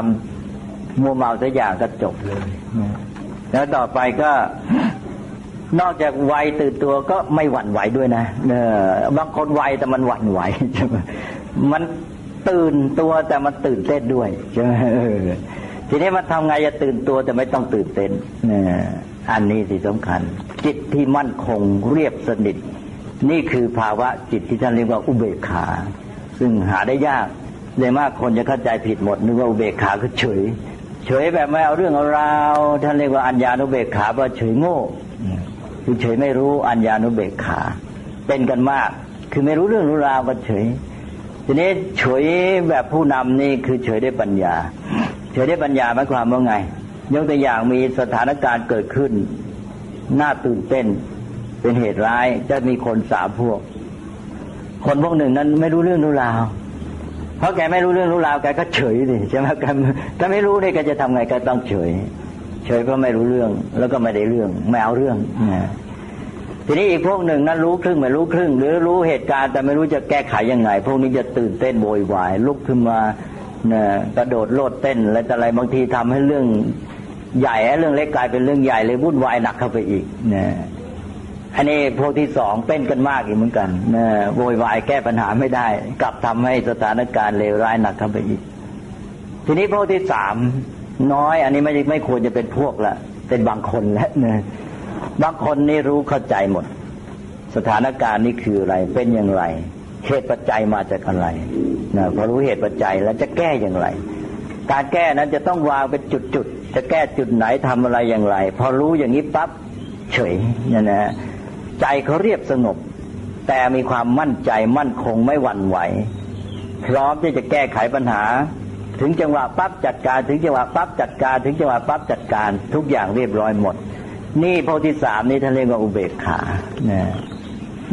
ำมัวเมาสักอย่างก็จบเลยนะแล้วต่อไปก็นอกจากไวตื่นตัวก็ไม่หวั่นไหวด้วยนะเออบางคนไวแต่มันหวั่นไหวใช่ไหมมันตื่นตัวแต่มันตื่นเต้นด้วยใช่ไหมทีนี้มันทำไงจะตื่นตัวแต่ไม่ต้องตื่นเต้นอันนี้สิสำคัญ จิตที่มั่นคงเรียบสนิท นี่คือภาวะจิตที่ท่านเรียกว่าอุเบกขา ซึ่งหาได้ยากเลยมากคนจะเข้าใจผิดหมดนึกว่าอุเบกขาคือเฉย เฉยแบบไม่เอาเรื่องเอาราวท่านเรียกว่าอัญญานุเบกขาว่าเฉยโง่คือเฉยไม่รู้อัญญานุเบกขา เป็นกันมาก คือไม่รู้เรื่องรู้ราวก็เฉย ทีนี้เฉยแบบผู้นำนี่คือเฉยได้ปัญญา เฉยได้ปัญญาหมายความว่าไงยกตัวอย่างมีสถานการณ์เกิดขึ้นน่าตื่นเต้น เป็นเหตุร้ายจะมีคนสามพวก คนพวกหนึ่งนั้นไม่รู้เรื่องรู้ราว เพราะแกไม่รู้เรื่องรู้ราวแกก็เฉยดิใช่ไหมแกถ้าไม่รู้เนี่ยแกจะทำไงก็ต้องเฉย เฉยเพราะไม่รู้เรื่อง แล้วก็ไม่ได้เรื่องไม่เอาเรื่องนะทีนี้อีกพวกหนึ่งนั้นรู้ครึ่งไม่รู้ครึ่ง หรือรู้เหตุการณ์แต่ไม่รู้จะแก้ไขยังไง พวกนี้จะตื่นเต้นโวยวาย ลุกขึ้นมานี่ยกระโดดโลดเต้นและอะไรบางทีทำให้เรื่องใหญ่เรื่องเล็กกลายเป็นเรื่องใหญ่เลยวุ่นวายหนักเข้าไปอีกนี่ย อันนี้พวกที่สองเป็นกันมากอีกเหมือนกันโวยวายแก้ปัญหาไม่ได้ กลับทำให้สถานการณ์เลวร้ายหนักเข้าไปอีก ทีนี้พวกที่สามน้อย อันนี้ไม่ไม่ควรจะเป็นพวกละเป็นบางคนแล้วเนี่ยบางคนนี่รู้เข้าใจหมด สถานการณ์นี้คืออะไร เป็นอย่างไรเหตุปัจจัยมาจากอะไรนะพอรู้เหตุปัจจัยแล้วจะแก้อย่างไร การแก้นั้นจะต้องวางเป็นจุดๆจะแก้จุดไหนทำอะไรอย่างไร พอรู้อย่างนี้ปั๊บเฉยนี่ยนะ ใจเขาเรียบสงบ แต่มีความมั่นใจมั่นคงไม่หวั่นไหว พร้อมที่จะแก้ไขปัญหา ถึงจังหวะปั๊บจัดการ ถึงจังหวะปั๊บจัดการ ถึงจังหวะปั๊บจัดการ ทุกอย่างเรียบร้อยหมด นี่โพธิสามนี่ท่านเรียกว่าอุเบกขานะ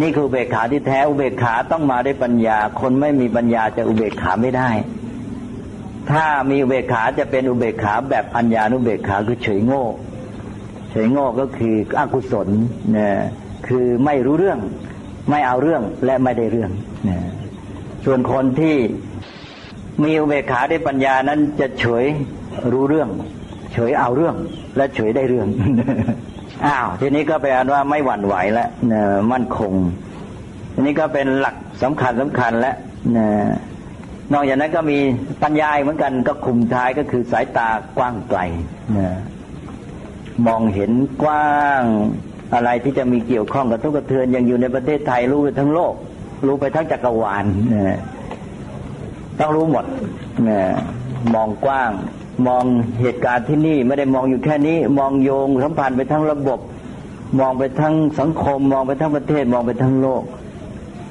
นี่คืออุเบกขาที่แท้อุเบกขาต้องมาด้วยปัญญา คนไม่มีปัญญาจะอุเบกขาไม่ได้ ถ้ามีอุเบกขาจะเป็นอุเบกขาแบบอัญญานุเบกขาคือเฉยโง่ เฉยโง่ก็คืออกุศลเนี่ย คือไม่รู้เรื่อง ไม่เอาเรื่องและไม่ได้เรื่องส่วนคนที่มีอุเบกขาด้วยปัญญานั้นจะเฉยรู้เรื่อง เฉยเอาเรื่อง และเฉยได้เรื่องอ้าวทีนี้ก็แปลว่าไม่หวั่นไหวแล้วนะมั่นคงทีนี้ก็เป็นหลักสำคัญสำคัญและนอกจากนั้นก็มีปัญญาเหมือนกันก็คุมท้ายก็คือสายตากว้างไกลมองเห็นกว้าง อะไรที่จะมีเกี่ยวข้องกับทุกกระเทือนยังอยู่ในประเทศไทยรู้ไปทั้งโลก รู้ไปทั้งจักรวาลนะต้องรู้หมดนะมองกว้าง มองเหตุการณ์ที่นี่ไม่ได้มองอยู่แค่นี้ มองโยงสัมพันธ์ไปทั้งระบบ มองไปทั้งสังคม มองไปทั้งประเทศมองไปทั้งโลก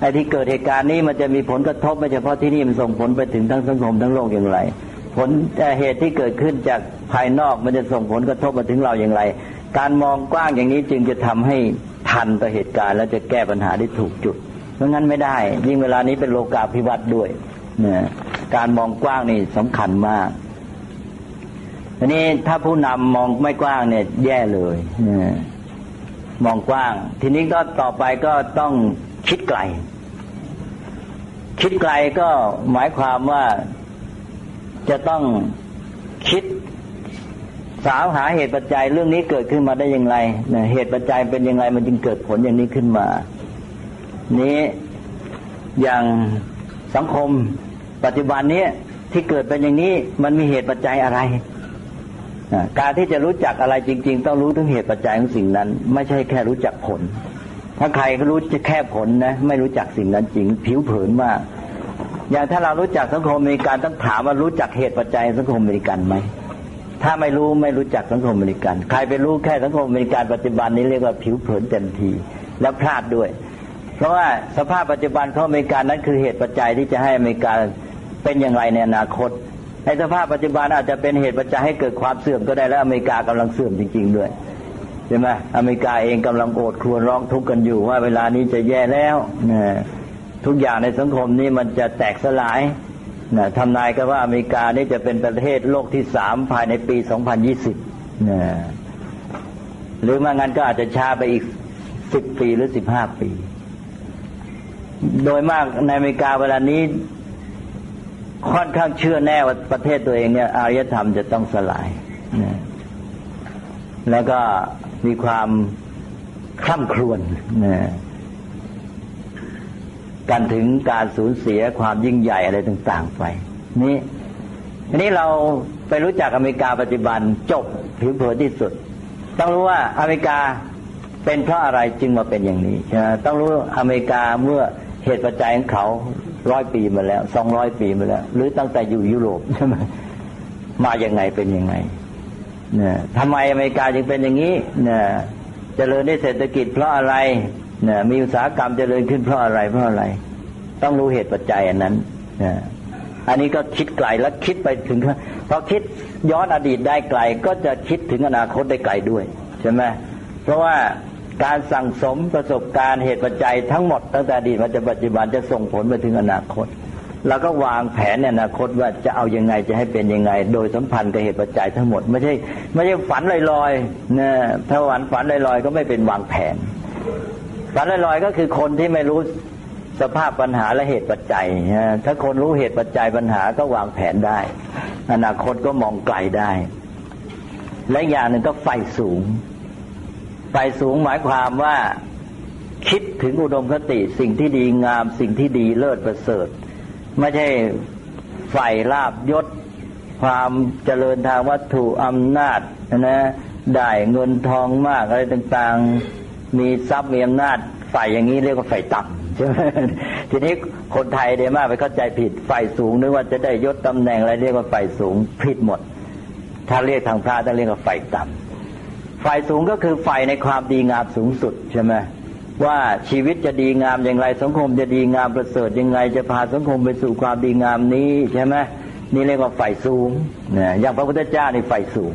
ไอ้ที่เกิดเหตุการณ์นี้มันจะมีผลกระทบไม่เฉพาะที่นี่มันส่งผลไปถึงทั้งสังคมทั้งโลกอย่างไร ผลเหตุที่เกิดขึ้นจากภายนอกมันจะส่งผลกระทบมาถึงเราอย่างไร การมองกว้างอย่างนี้จึงจะทำให้ทันต่อเหตุการณ์ และจะแก้ปัญหาได้ถูกจุดเพราะงั้นไม่ได้ ยิ่งเวลานี้เป็นโลกาภิวัตน์ด้วยเนี่ยการมองกว้างนี่สำคัญมากทีนี้ถ้าผู้นำมองไม่กว้างเนี่ย แย่เลยเนี่ยมองกว้าง ทีนี้ก็ต่อไปก็ต้องคิดไกล คิดไกลก็หมายความว่าจะต้องคิด สาวหาเหตุปัจจัยเรื่องนี้เกิดขึ้นมาได้อย่างไรเหตุปัจจัยเป็นอยังไงมันจึงเกิดผลอย่างนี้ขึ้นมา นี้อย่างสังคมปัจจุบันนี้ที่เกิดเป็นอย่างนี้มันมีเหตุปัจจัยอะไรการที่จะรู้จักอะไรจริง ๆ ต้องรู้ถึงเหตุปัจจัยของสิ่งนั้น ไม่ใช่แค่รู้จักผล ถ้าใครก็รู้จะแค่ผลนะไม่รู้จักสิ่งนั้นจริง ผิวเผินมากอย่างถ้าเรารู้จักสังคมอเมริกันต้องถามว่ารู้จักเหตุปัจจัยสังคมอเมริกันไหม ถ้าไม่รู้ไม่รู้จักสังคมอเมริกัน ใครไปรู้แค่สังคมอเมริกันปัจจุบันนี้เรียกว่าผิวเผินเต็มที แล้วพลาดด้วย เพราะว่าสภาพปัจจุบันของอเมริกันนั้นคือเหตุปัจจัยที่จะให้อเมริกาเป็นอย่างไรในอนาคตในสภาพปัจจุบันอาจจะเป็นเหตุปัจจัยให้เกิดความเสื่อมก็ได้แล้วอเมริกากำลังเสื่อมจริง ๆ ด้วยใช่ไหมอเมริกาเองกำลังโอดครวญร้องทุกข์กันอยู่ว่าเวลานี้จะแย่แล้วนะทุกอย่างในสังคมนี้มันจะแตกสลาย นะทำนายกันว่าอเมริกานี่จะเป็นประเทศโลกที่สามภายในปี 2020นะหรือไม่งั้นก็อาจจะช้าไปอีกสิบปีหรือสิบห้าปี โดยมากในอเมริกาเวลานี้ ค่อนข้างเชื่อแน่ว่าประเทศตัวเองเนี่ยอารยธรรมจะต้องสลายนะแล้วก็มีความคล่ำครวญนะ กันถึงการสูญเสียความยิ่งใหญ่อะไรต่าง ๆ ไป นี่ทีนี้เราไปรู้จักอเมริกาปัจจุบันจบผิวเผินที่สุด ต้องรู้ว่าอเมริกาเป็นเพราะอะไรจึงมาเป็นอย่างนี้ต้องรู้อเมริกาเมื่อเหตุปัจจัยของเขาร้อยปีมาแล้วสองร้อยปีมาแล้ว หรือตั้งแต่อยู่ยุโรปใช่ไหมมาอย่างไงเป็นยังไงเนี่ยทำไมอเมริกาจึงเป็นอย่างนี้เนี่ยเจริญในเศรษฐกิจเพราะอะไร นี่ยมีอุตสาหกรรมเจริญขึ้นเพราะอะไรเพราะอะไร ต้องรู้เหตุปัจจัยอันนั้นเนี่ยอันนี้ก็คิดไกลแล้วคิดไปถึงพอคิดย้อนอดีตได้ไกล ก็จะคิดถึงอนาคตได้ไกลด้วยใช่ไหมเพราะว่าการสั่งสมประสบการณ์เหตุปัจจัยทั้งหมดตั้งแต่อดีตมาจนปัจจุบันจะส่งผลไปถึงอนาคตแล้วก็วางแผนในอนาคตว่าจะเอายังไงจะให้เป็นยังไง โดยสัมพันธ์กับเหตุปัจจัยทั้งหมด ไม่ใช่ไม่ใช่ฝันลอยๆนะถ้าฝันฝันลอยๆ ก็ไม่เป็นวางแผน ฝันลอยๆก็คือคนที่ไม่รู้สภาพปัญหาและเหตุปัจจัย ถ้าคนรู้เหตุปัจจัยปัญหาก็วางแผนได้ อนาคตก็มองไกลได้ และอย่างหนึ่งก็ไฟสูง ไฟสูงหมายความว่าคิดถึงอุดมคติสิ่งที่ดีงามสิ่งที่ดีเลิศประเสริฐ ไม่ใช่ไฟลาบยศ ความเจริญทางวัตถุอำนาจนะได้เงินทองมากอะไรต่างๆ มีทรัพย์มีอำนาจไฟอย่างนี้เรียกว่าไฟต่ำใช่ไหมทีนี้คนไทยเดมากไปเข้าใจผิดไฟสูงนึกว่าจะได้ยศตำแหน่งอะไรเรียกว่าไฟสูงผิดหมด ถ้าเรียกทางพระต้องเรียกว่าไฟต่ำฝ่ายสูงก็คือฝ่ายในความดีงามสูงสุดใช่ไหมว่าชีวิตจะดีงามอย่างไร สังคมจะดีงามประเสริฐยังไง จะพาสังคมไปสู่ความดีงามนี้ใช่ไหมนี่เรียกว่าฝ่ายสูงเนี่ยอย่างพระพุทธเจ้าในฝ่ายสูง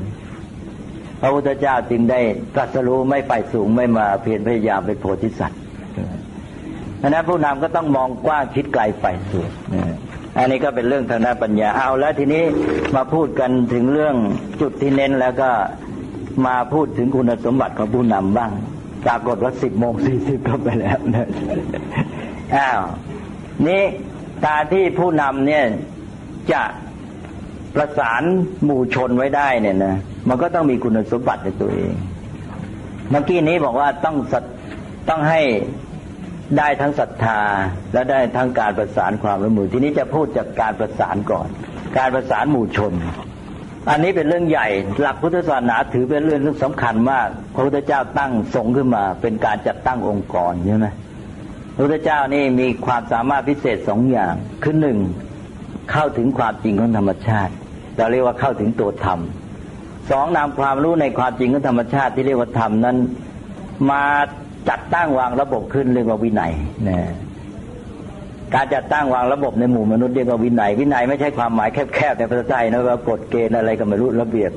ระพุทธเจ้าจึงได้ตรัสรู้ไม่ฝ่ายสูงไม่มาเพียรพยายามเป็นโพธิสัตว์ดังนั้นผู้นำก็ต้องมองกว้างคิดไกลฝ่ายสูงอันนี้ก็เป็นเรื่องทางด้านปัญญาเอาแล้วทีนี้มาพูดกันถึงเรื่องจุดที่เน้นแล้วก็มาพูดถึงคุณสมบัติของผู้นำบ้างปรากฏว่าสิบโมงสี่สิบก็ไปแล้วนะอ้าวนี่การที่ผู้นำเนี่ยจะประสานหมู่ชนไว้ได้เนี่ยนะ มันก็ต้องมีคุณสมบัติในตัวเอง เมื่อกี้นี้บอกว่าต้องต้องให้ได้ทั้งศรัทธาและได้ทั้งการประสานความร่วมมือ ทีนี้จะพูดจากการประสานก่อน การประสานหมู่ชน อันนี้เป็นเรื่องใหญ่ หลักพุทธศาสนาถือเป็นเรื่องสำคัญมาก พระพุทธเจ้าตั้งสงขึ้นมา เป็นการจัดตั้งองค์กรใช่ไหมพระพุทธเจ้านี่มีความสามารถพิเศษสองอย่างคือหนึ่งเข้าถึงความจริงของธรรมชาติ เราเรียกว่าเข้าถึงตัวธรรม สองนำความรู้ในความจริงของธรรมชาติที่เรียกว่าธรรมนั้น มาจัดตั้งวางระบบขึ้นเรียกว่าวินัยนะการจัดตั้งวางระบบในหมู่มนุษย์เรียกว่าวินัย วินัยไม่ใช่ความหมายแคบๆในภาษาไทยนะว่ากฎเกณฑ์อะไรก็ไม่รู้ระเบียบ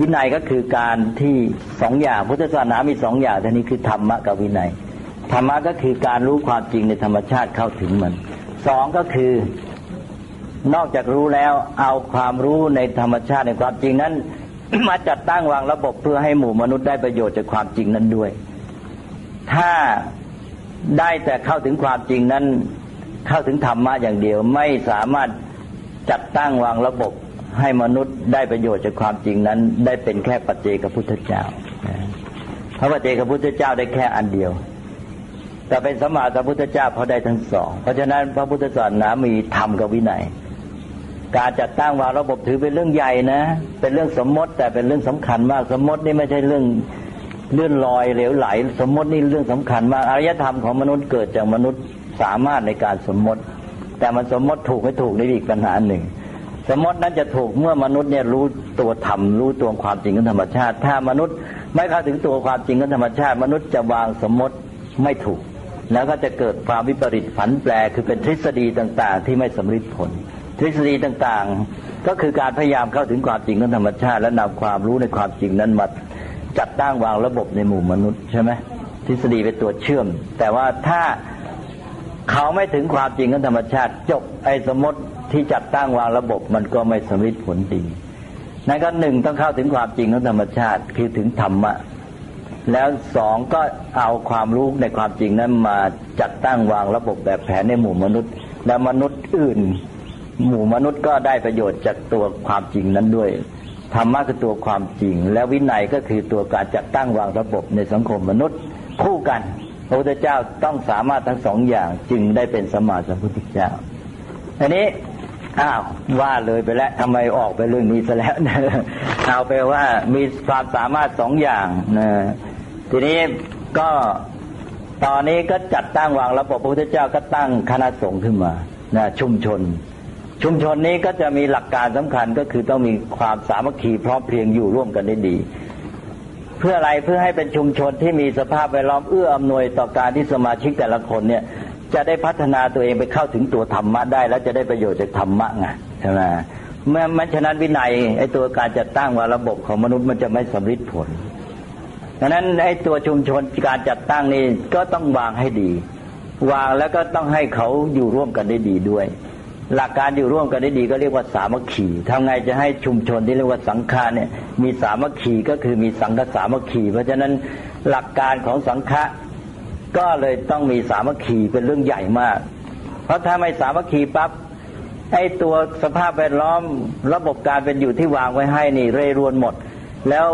วินัยก็คือการที่สองอย่างพุทธศาสนามีสองอย่างท่านี้คือธรรมะกับวินัยธรรมะก็คือการรู้ความจริงในธรรมชาติเข้าถึงมันสองก็คือนอกจากรู้แล้วเอาความรู้ในธรรมชาติในความจริงนั้น มาจัดตั้งวางระบบเพื่อให้หมู่มนุษย์ได้ประโยชน์จากความจริงนั้นด้วย ถ้าได้แต่เข้าถึงความจริงนั้น เข้าถึงธรรมะอย่างเดียว ไม่สามารถจัดตั้งวางระบบให้มนุษย์ได้ประโยชน์จากความจริงนั้น ได้เป็นแค่ปัจเจกพุทธเจ้า พระปัจเจกพุทธเจ้าได้แค่อันเดียว แต่เป็นสมมาสัมพุทธเจ้าเพราะได้ทั้งสอง เพราะฉะนั้นพระพุทธศาสนามีธรรมกับวินัย การจัดตั้งวางระบบถือเป็นเรื่องใหญ่นะ เป็นเรื่องสมมติ แต่เป็นเรื่องสำคัญมากสมมตินี่ไม่ใช่เรื่องเลื่อนลอยเหลวไหล สมมตินี่เรื่องสำคัญมากอารยธรรมของมนุษย์เกิดจากมนุษย์สามารถในการสมมติ แต่มันสมมติถูกไม่ถูกนี่อีกปัญหาหนึ่ง สมมตินั้นจะถูกเมื่อมนุษย์เนี่ยรู้ตัวธรรมรู้ตัวความจริงของธรรมชาติ ถ้ามนุษย์ไม่เข้าถึงตัวความจริงของธรรมชาติ มนุษย์จะวางสมมติไม่ถูก แล้วก็จะเกิดความวิปริตผันแปรคือเป็นทฤษฎีต่าง ๆ ที่ไม่สำเร็จผล ทฤษฎีต่างๆ ก็คือการพยายามเข้าถึงความจริงของธรรมชาติ และนำความรู้ในความจริงนั้นมาจัดตั้งวางระบบในหมู่มนุษย์ใช่ไหมทฤษฎีเป็นตัวเชื่อม แต่ว่าถ้าเขาไม่ถึงความจริงของธรรมชาติ จบไอ้สมมติที่จัดตั้งวางระบบมันก็ไม่สำเร็จผลดีนั่นก็หนึ่งต้องเข้าถึงความจริงของธรรมชาติ คือถึงธรรมะแล้วสองก็เอาความรู้ในความจริงนั้นมาจัดตั้งวางระบบแบบแผนในหมู่มนุษย์ และมนุษย์อื่น หมู่มนุษย์ก็ได้ประโยชน์จากตัวความจริงนั้นด้วยธรรมะคือตัวความจริง และวินัยก็คือตัวการจัดตั้งวางระบบในสังคมมนุษย์คู่กันพระพุทธเจ้าต้องสามารถทั้งสองอย่างจึงได้เป็นสมมาสัมพุทธเจ้าอันนี้อ้าวว่าเลยไปแล้วทำไมออกไปเรื่องนี้ซะแล้วเอาไปว่ามีความสามารถสองอย่างนะทีนี้ก็ตอนนี้ก็จัดตั้งวางระบบพระพุทธเจ้าก็ตั้งคณะสงฆ์ขึ้นมานะชุมชน ชุมชนนี้ก็จะมีหลักการสำคัญก็คือต้องมีความสามัคคีพร้อมเพรียงอยู่ร่วมกันได้ดี เพื่ออะไรเพื่อให้เป็นชุมชนที่มีสภาพแวดล้อมเอื้ออำนวยต่อการที่สมาชิกแต่ละคนเนี่ย จะได้พัฒนาตัวเองไปเข้าถึงตัวธรรมะได้ แล้วจะได้ประโยชน์จากธรรมะไงใช่ไหมเมื่อมันฉะนั้นวินัยไอ้ตัวการจัดตั้งว่าระบบของมนุษย์มันจะไม่สำเร็จผลดังนั้นไอ้ตัวชุมชนการจัดตั้งนี่ก็ต้องวางให้ดี วางแล้วก็ต้องให้เขาอยู่ร่วมกันได้ดีด้วย หลักการอยู่ร่วมกันได้ดีก็เรียกว่าสามัคคีทำไงจะให้ชุมชนที่เรียกว่าสังฆาเนี่ยมีสามัคคีก็คือมีสังฆสามัคคี เพราะฉะนั้นหลักการของสังฆะก็เลยต้องมีสามัคคีเป็นเรื่องใหญ่มาก เพราะถ้าไม่สามัคคีปั๊บไอ้ตัวสภาพแวดล้อมระบบการเป็นอยู่ที่วางไว้ให้นี่เร่รวนหมด แล้ว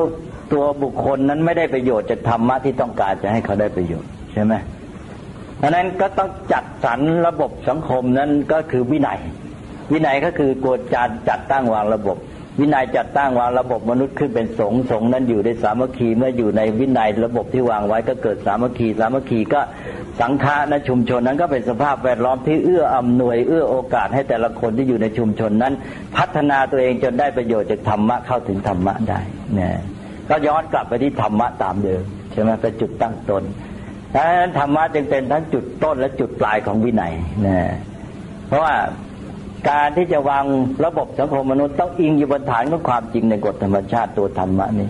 ตัวบุคคลนั้นไม่ได้ประโยชน์จากธรรมะที่ต้องการจะให้เขาได้ประโยชน์ใช่ไหม เพราะนั้นก็ต้องจัดสรรระบบสังคมนั้นก็คือวินัย วินัยก็คือกฎจารจัดตั้งวางระบบ วินัยจัดตั้งวางระบบมนุษย์ขึ้นเป็นสงสงนั้นอยู่ในสามัคคีเมื่ออยู่ในวินัยระบบที่วางไว้ก็เกิดสามัคคี สามัคคีก็สังฆาในชุมชนนั้นก็เป็นสภาพแวดล้อมที่เอื้ออำนวยเอื้อโอกาสให้แต่ละคนที่อยู่ในชุมชนนั้น พัฒนาตัวเองจนได้ประโยชน์จากธรรมะเข้าถึงธรรมะได้เนี่ยก็ย้อนกลับไปที่ธรรมะตามเดิมใช่ไหมเป็นจุดตั้งตน ดังนั้นธรรมะจึงเป็นทั้งจุดต้นและจุดปลายของวินัยนะเพราะว่าการที่จะวางระบบสังคมมนุษย์ต้องอิงอยู่บนฐานของความจริงในกฎธรรมชาติตัวธรรมะนี้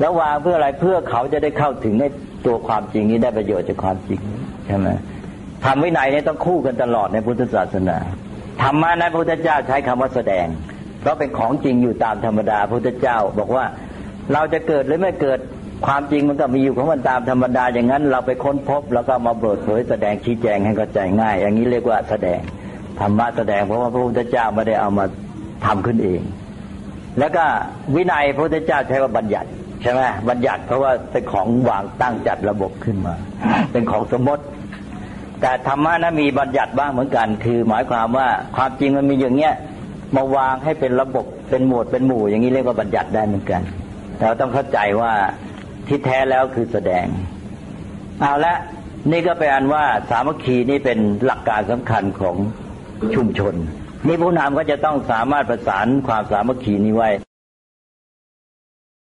แล้ววางเพื่ออะไรเพื่อเขาจะได้เข้าถึงในตัวความจริงนี้ได้ประโยชน์จากความจริงใช่ไหมทำวินัยนี้ต้องคู่กันตลอดในพุทธศาสนาธรรมะนั้นพระพุทธเจ้าใช้คำว่าแสดง เพราะเป็นของจริงอยู่ตามธรรมดาพระพุทธเจ้า บอกว่าเราจะเกิดหรือไม่เกิด ความจริงมันก็มีอยู่ของมันตามธรรมดาอย่างนั้น เราไปค้นพบแล้วก็มาเปิดเผยแสดงชี้แจงให้เข้าใจง่าย อย่างนี้เรียกว่าแสดงธรรมะแสดงเพราะว่าพระพุทธเจ้าไม่ได้เอามาทำขึ้นเอง แล้วก็วินัยพระพุทธเจ้าใช้ว่าบัญญัติใช่ไหมบัญญัติเพราะว่าเป็นของวางตั้งจัดระบบขึ้นมา เป็นของสมมติ แต่ธรรมะนั้นมีบัญญัติบ้างเหมือนกัน คือหมายความว่าความจริงมันมีอย่างเงี้ยมาวางให้เป็นระบบเป็นหมวดเป็นหมู่ อย่างนี้เรียกว่าบัญญัติได้เหมือนกันแต่ต้องเข้าใจว่า ที่แท้แล้วคือแสดง เอาละนี่ก็เป็นอันว่าสามัคคีนี่เป็นหลักการสำคัญของชุมชนนี่ผู้นำก็จะต้องสามารถประสานความสามัคคีนี้ไว้